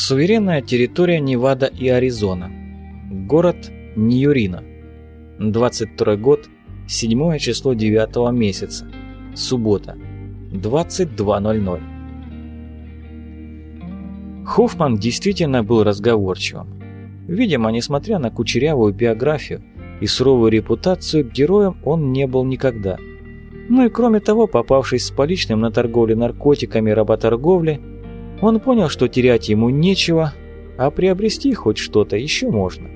Суверенная территория Невада и Аризона. Город Ньюрина. 22 год, 7 число 9 месяца. Суббота. 22.00. Хоффман действительно был разговорчивым. Видимо, несмотря на кучерявую биографию и суровую репутацию, героем он не был никогда. Ну и кроме того, попавшись с поличным на торговле наркотиками и работорговле, он понял, что терять ему нечего, а приобрести хоть что-то еще можно.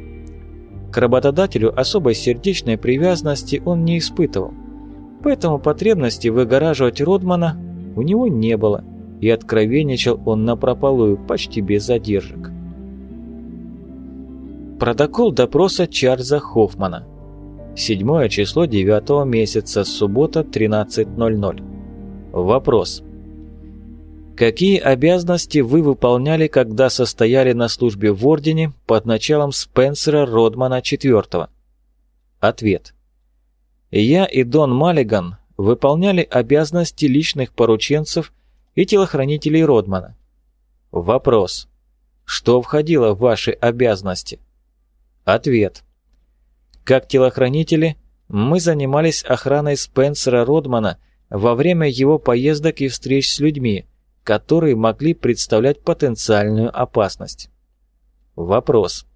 К работодателю особой сердечной привязанности он не испытывал, поэтому потребности выгораживать Родмана у него не было, и откровенничал он напропалую, почти без задержек. Протокол допроса Чарльза Хоффмана. Седьмое число девятого месяца, суббота, 13.00. Вопрос. Какие обязанности вы выполняли, когда состояли на службе в Ордене под началом Спенсера Родмана IV? Ответ. Я и Дон Маллиган выполняли обязанности личных порученцев и телохранителей Родмана. Вопрос. Что входило в ваши обязанности? Ответ. Как телохранители, мы занимались охраной Спенсера Родмана во время его поездок и встреч с людьми, которые могли представлять потенциальную опасность. Вопрос.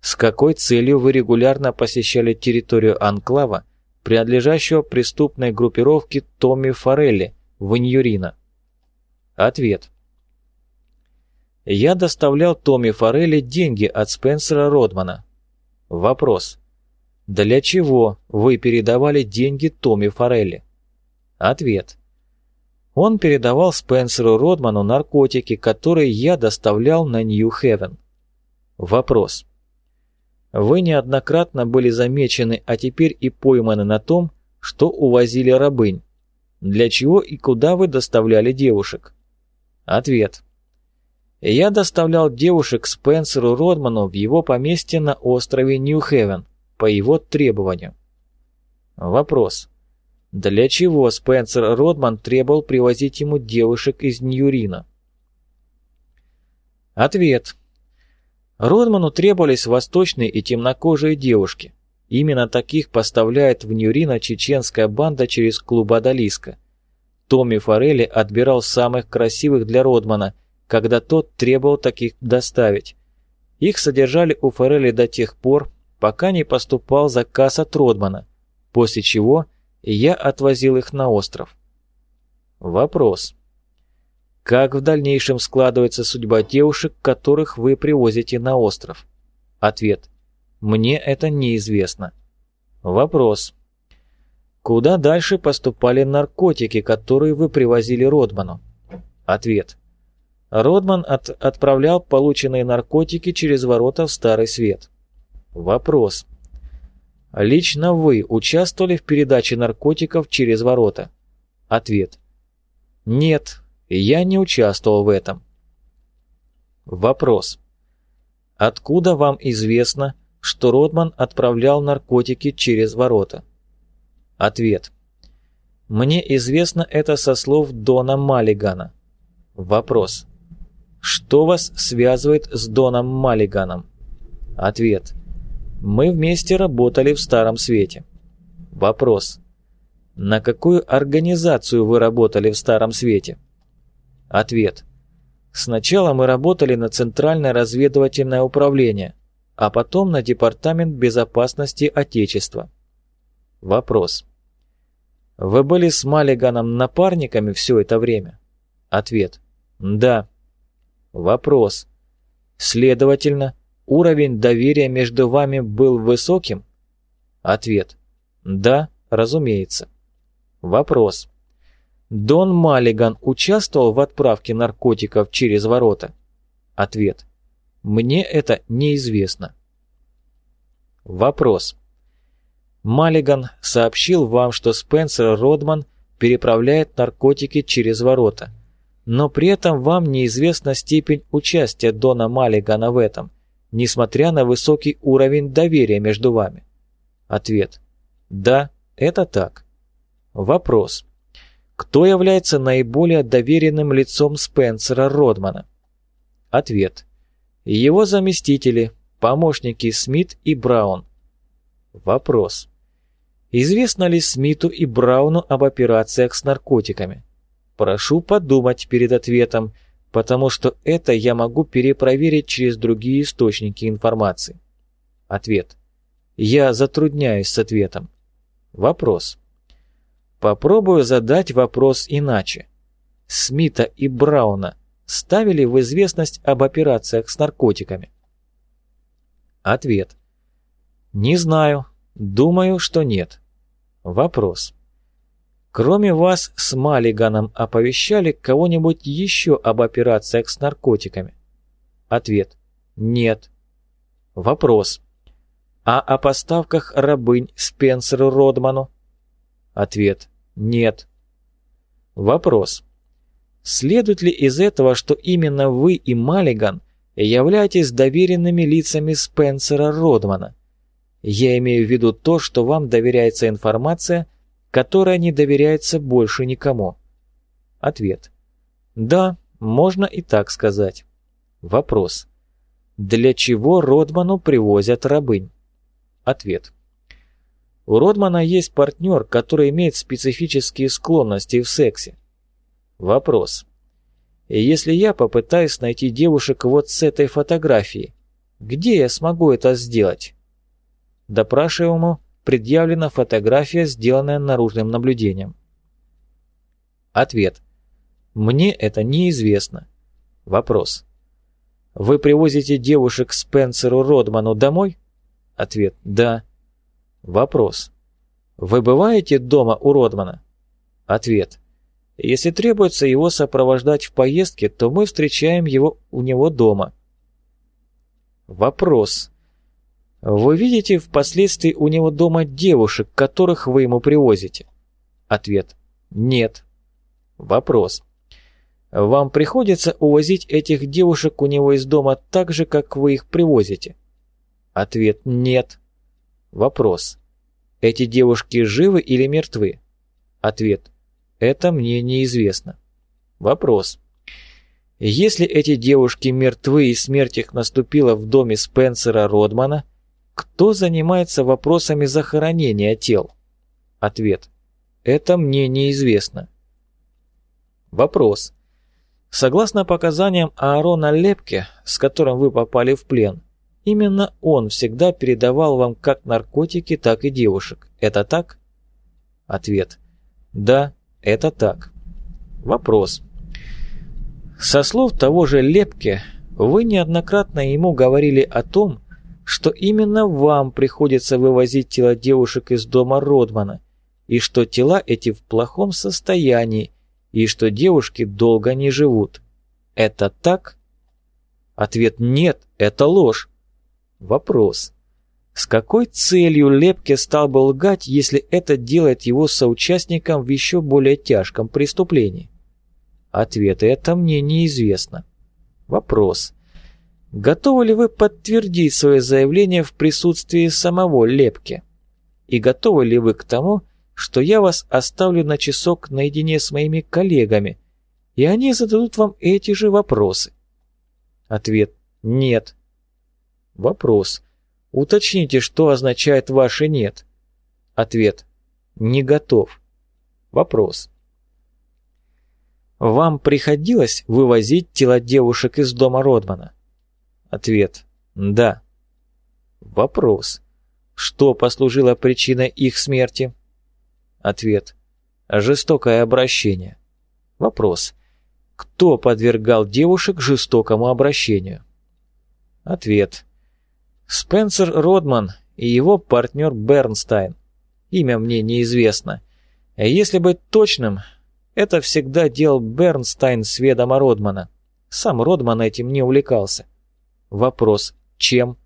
С какой целью вы регулярно посещали территорию Анклава, принадлежащего преступной группировке Томми Форелли в Иньюрино? Ответ. Я доставлял Томми Форелли деньги от Спенсера Родмана. Вопрос. Для чего вы передавали деньги Томми Форелли? Ответ. Он передавал Спенсеру Родману наркотики, которые я доставлял на Нью-Хевен. Вопрос. Вы неоднократно были замечены, а теперь и пойманы на том, что увозили рабынь. Для чего и куда вы доставляли девушек? Ответ. Я доставлял девушек Спенсеру Родману в его поместье на острове Нью-Хевен по его требованию. Вопрос. Для чего Спенсер Родман требовал привозить ему девушек из Ньюрина? Ответ. Родману требовались восточные и темнокожие девушки. Именно таких поставляет в Ньюрина чеченская банда через клуб Адалиска. Томми Форелли отбирал самых красивых для Родмана – когда тот требовал таких доставить. Их содержали у Форели до тех пор, пока не поступал заказ от Родмана, после чего я отвозил их на остров. Вопрос. Как в дальнейшем складывается судьба девушек, которых вы привозите на остров? Ответ. Мне это неизвестно. Вопрос. Куда дальше поступали наркотики, которые вы привозили Родману? Ответ. Родман от отправлял полученные наркотики через ворота в Старый Свет. Вопрос. Лично вы участвовали в передаче наркотиков через ворота? Ответ. Нет, я не участвовал в этом. Вопрос. Откуда вам известно, что Родман отправлял наркотики через ворота? Ответ. Мне известно это со слов Дона Маллигана. Вопрос. Что вас связывает с Доном Маллиганом? Ответ. Мы вместе работали в Старом Свете. Вопрос. На какую организацию вы работали в Старом Свете? Ответ. Сначала мы работали на Центральное разведывательное управление, а потом на Департамент безопасности Отечества. Вопрос. Вы были с Маллиганом напарниками все это время? Ответ. Да. Вопрос. Следовательно, уровень доверия между вами был высоким? Ответ. Да, разумеется. Вопрос. Дон Маллиган участвовал в отправке наркотиков через ворота? Ответ. Мне это неизвестно. Вопрос. Маллиган сообщил вам, что Спенсер Родман переправляет наркотики через ворота но при этом вам неизвестна степень участия Дона Маллигана в этом, несмотря на высокий уровень доверия между вами. Ответ. Да, это так. Вопрос. Кто является наиболее доверенным лицом Спенсера Родмана? Ответ. Его заместители, помощники Смит и Браун. Вопрос. Известно ли Смиту и Брауну об операциях с наркотиками? Прошу подумать перед ответом, потому что это я могу перепроверить через другие источники информации. Ответ. Я затрудняюсь с ответом. Вопрос. Попробую задать вопрос иначе. Смита и Брауна ставили в известность об операциях с наркотиками? Ответ. Не знаю. Думаю, что нет. Вопрос. Кроме вас с Маллиганом оповещали кого-нибудь еще об операциях с наркотиками? Ответ. Нет. Вопрос. А о поставках рабынь Спенсеру Родману? Ответ. Нет. Вопрос. Следует ли из этого, что именно вы и Маллиган являетесь доверенными лицами Спенсера Родмана? Я имею в виду то, что вам доверяется информация, которая не доверяется больше никому. Ответ. Да, можно и так сказать. Вопрос. Для чего Родману привозят рабынь? Ответ. У Родмана есть партнер, который имеет специфические склонности в сексе. Вопрос. Если я попытаюсь найти девушек вот с этой фотографией, где я смогу это сделать? Допрашиваемому предъявлена фотография, сделанная наружным наблюдением. Ответ. Мне это неизвестно. Вопрос. Вы привозите девушек Спенсеру Родману домой? Ответ. Да. Вопрос. Вы бываете дома у Родмана? Ответ. Если требуется его сопровождать в поездке, то мы встречаем его у него дома. Вопрос. Вы видите впоследствии у него дома девушек, которых вы ему привозите? Ответ. Нет. Вопрос. Вам приходится увозить этих девушек у него из дома так же, как вы их привозите? Ответ. Нет. Вопрос. Эти девушки живы или мертвы? Ответ. Это мне неизвестно. Вопрос. Если эти девушки мертвы и смерть их наступила в доме Спенсера Родмана, кто занимается вопросами захоронения тел? Ответ. Это мне неизвестно. Вопрос. Согласно показаниям Аарона Лепке, с которым вы попали в плен, именно он всегда передавал вам как наркотики, так и девушек. Это так? Ответ. Да, это так. Вопрос. Со слов того же Лепке, вы неоднократно ему говорили о том, что именно вам приходится вывозить тела девушек из дома Родмана, и что тела эти в плохом состоянии, и что девушки долго не живут. Это так? Ответ «нет», это ложь. Вопрос. С какой целью Лепке стал бы лгать, если это делает его соучастником в еще более тяжком преступлении? Ответ это мне неизвестно. Вопрос. Готовы ли вы подтвердить свое заявление в присутствии самого Лепке? И готовы ли вы к тому, что я вас оставлю на часок наедине с моими коллегами, и они зададут вам эти же вопросы? Ответ «нет». Вопрос. Уточните, что означает ваше «нет». Ответ. Не готов. Вопрос. Вам приходилось вывозить тела девушек из дома Родмана? Ответ. Да. Вопрос. Что послужило причиной их смерти? Ответ. Жестокое обращение. Вопрос. Кто подвергал девушек жестокому обращению? Ответ. Спенсер Родман и его партнер Бернстайн. Имя мне неизвестно. Если быть точным, это всегда делал Бернстайн с ведома Родмана. Сам Родман этим не увлекался. Вопрос «Чем?»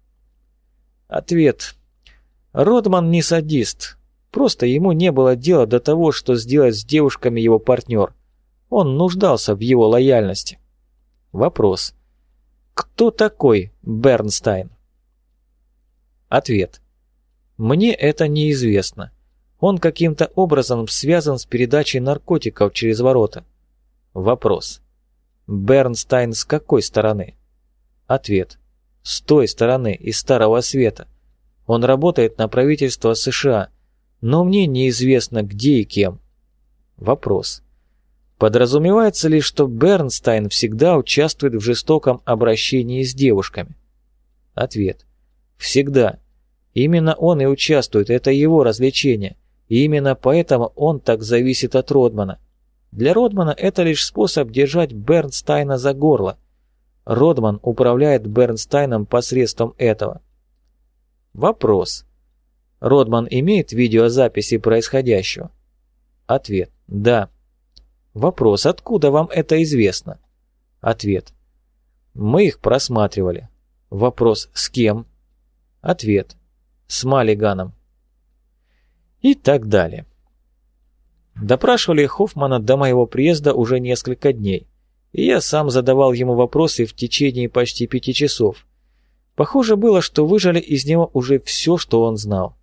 Ответ. Родман не садист. Просто ему не было дела до того, что сделать с девушками его партнер. Он нуждался в его лояльности. Вопрос. Кто такой Бернстайн? Ответ. Мне это неизвестно. Он каким-то образом связан с передачей наркотиков через ворота. Вопрос. Бернстайн с какой стороны? Ответ. С той стороны, из Старого Света. Он работает на правительство США, но мне неизвестно где и кем. Вопрос. Подразумевается ли, что Бернстайн всегда участвует в жестоком обращении с девушками? Ответ. Всегда. Именно он и участвует, это его развлечение. И именно поэтому он так зависит от Родмана. Для Родмана это лишь способ держать Бернстайна за горло. Родман управляет Бернстайном посредством этого. Вопрос. Родман имеет видеозаписи происходящего? Ответ. Да. Вопрос. Откуда вам это известно? Ответ. Мы их просматривали. Вопрос. С кем? Ответ. С Маллиганом. И так далее. Допрашивали Хоффмана до моего приезда уже несколько дней, и я сам задавал ему вопросы в течение почти пяти часов. Похоже было, что выжали из него уже все, что он знал.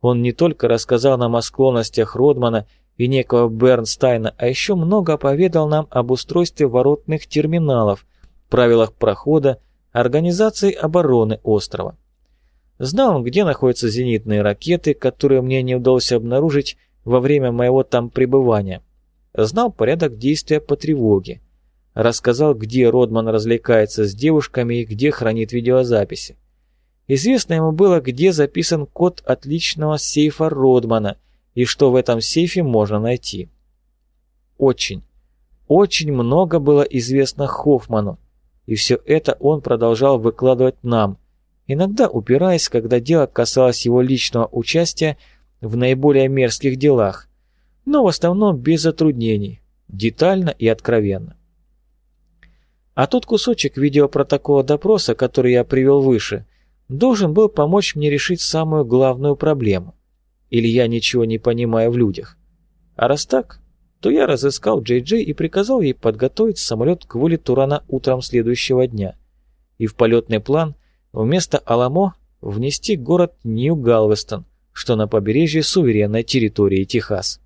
Он не только рассказал нам о склонностях Родмана и некого Бернстайна, а еще много поведал нам об устройстве воротных терминалов, правилах прохода, организации обороны острова. Знал он, где находятся зенитные ракеты, которые мне не удалось обнаружить во время моего там пребывания. Знал порядок действия по тревоге. Рассказал, где Родман развлекается с девушками и где хранит видеозаписи. Известно ему было, где записан код отличного сейфа Родмана и что в этом сейфе можно найти. Очень, очень много было известно Хоффману, и все это он продолжал выкладывать нам – иногда упираясь, когда дело касалось его личного участия в наиболее мерзких делах, но в основном без затруднений, детально и откровенно. А тот кусочек видеопротокола допроса, который я привел выше, должен был помочь мне решить самую главную проблему. Или я ничего не понимаю в людях. А раз так, то я разыскал Джей Джей и приказал ей подготовить самолет к вылету рано утром следующего дня. И в полетный план – Вместо Аламо внести город Нью-Галвестон, что на побережье суверенной территории Техас.